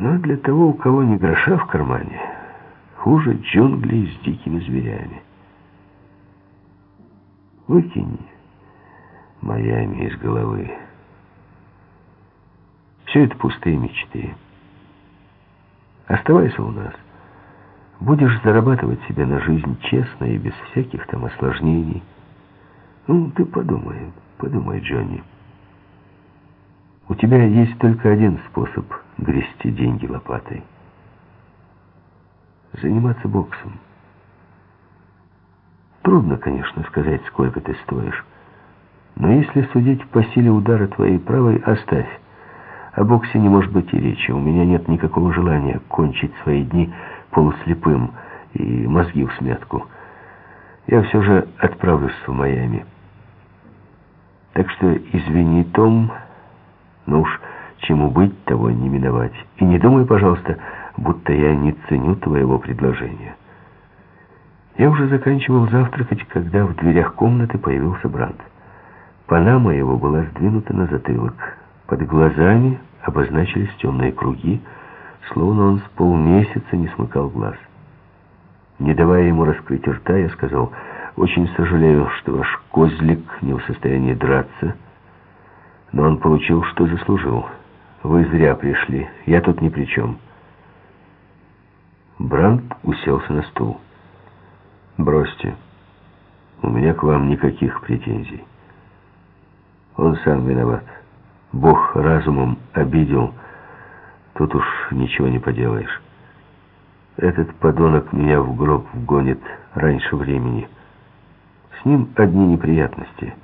Но для того, у кого не гроша в кармане, хуже джунглей с дикими зверями. Выкинь Майами из головы. Все это пустые мечты. Оставайся у нас. Будешь зарабатывать себе на жизнь честно и без всяких там осложнений. Ну, ты подумай, подумай, Джонни. У тебя есть только один способ грести деньги лопатой. Заниматься боксом. Трудно, конечно, сказать, сколько ты стоишь. Но если судить по силе удара твоей правой, оставь. О боксе не может быть и речи. У меня нет никакого желания кончить свои дни полуслепым и мозги в смятку. Я все же отправлюсь в Майами. Так что извини, Том, но уж чему быть, того не миновать. И не думай, пожалуйста, будто я не ценю твоего предложения. Я уже заканчивал завтракать, когда в дверях комнаты появился Брандт. Панама его была сдвинута на затылок. Под глазами обозначились темные круги, словно он с полмесяца не смыкал глаз. Не давая ему раскрыть рта, я сказал, «Очень сожалею, что ваш козлик не в состоянии драться, но он получил, что заслужил. Вы зря пришли, я тут ни при чем». Бранд уселся на стул. «Бросьте, у меня к вам никаких претензий. Он сам виноват». Бог разумом обидел, тут уж ничего не поделаешь. Этот подонок меня в гроб вгонит раньше времени. С ним одни неприятности.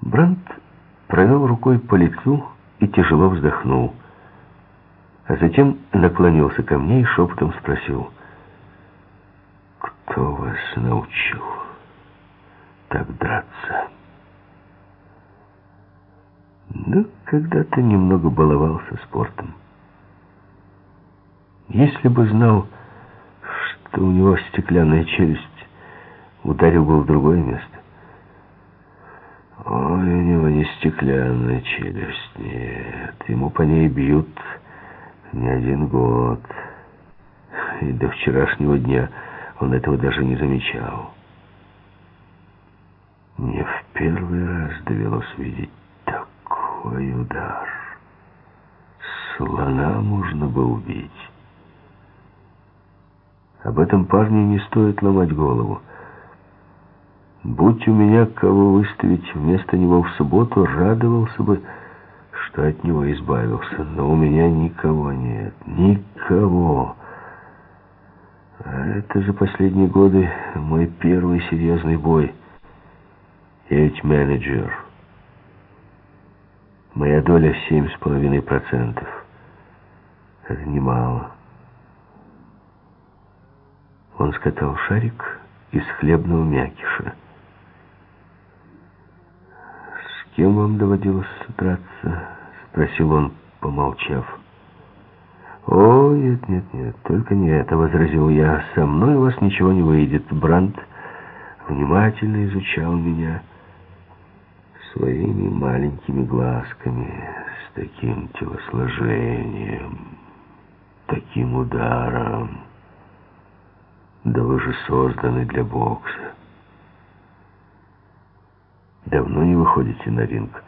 Брандт провел рукой по лицу и тяжело вздохнул. А затем наклонился ко мне и шепотом спросил, «Кто вас научил так драться?» Да когда-то немного баловался спортом. Если бы знал, что у него стеклянная челюсть, ударил бы в другое место. Ой, у него не стеклянная челюсть, нет. Ему по ней бьют не один год. И до вчерашнего дня он этого даже не замечал. Мне в первый раз довелось видеть такой удар. Слона можно бы убить. Об этом парню не стоит ломать голову. Будь у меня кого выставить вместо него в субботу, радовался бы, что от него избавился. Но у меня никого нет. Никого. А это за последние годы мой первый серьезный бой. Я ведь менеджер. Моя доля семь с половиной процентов. Это немало. Он скатал шарик из хлебного мякиша. «С кем вам доводилось драться?» — спросил он, помолчав. «О, нет, нет, нет, только не это», — возразил я. «Со мной у вас ничего не выйдет». Брандт внимательно изучал меня своими маленькими глазками, с таким телосложением, таким ударом. Да вы же созданы для бокса. Давно не выходите на ринг?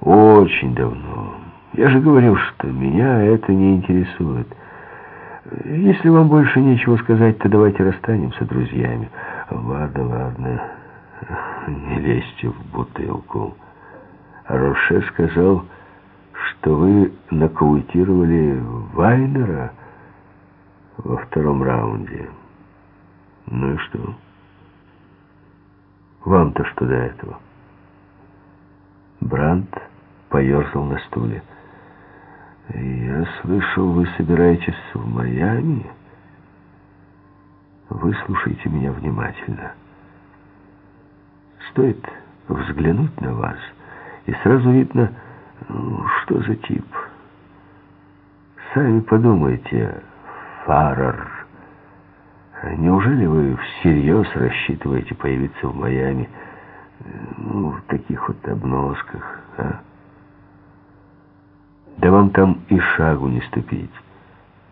Очень давно. Я же говорил, что меня это не интересует. Если вам больше нечего сказать, то давайте расстанемся друзьями. Ладно, ладно. Не лезьте в бутылку. Роше сказал, что вы нокаутировали Вайнера во втором раунде. Ну и что? Вам-то что до этого? Брандт поерзал на стуле. «Я слышал, вы собираетесь в Майами?» «Выслушайте меня внимательно». Стоит взглянуть на вас, и сразу видно, ну, что за тип. Сами подумайте, Фаррер, неужели вы всерьез рассчитываете появиться в Майами ну, в таких вот обносках, а? Да вам там и шагу не ступить.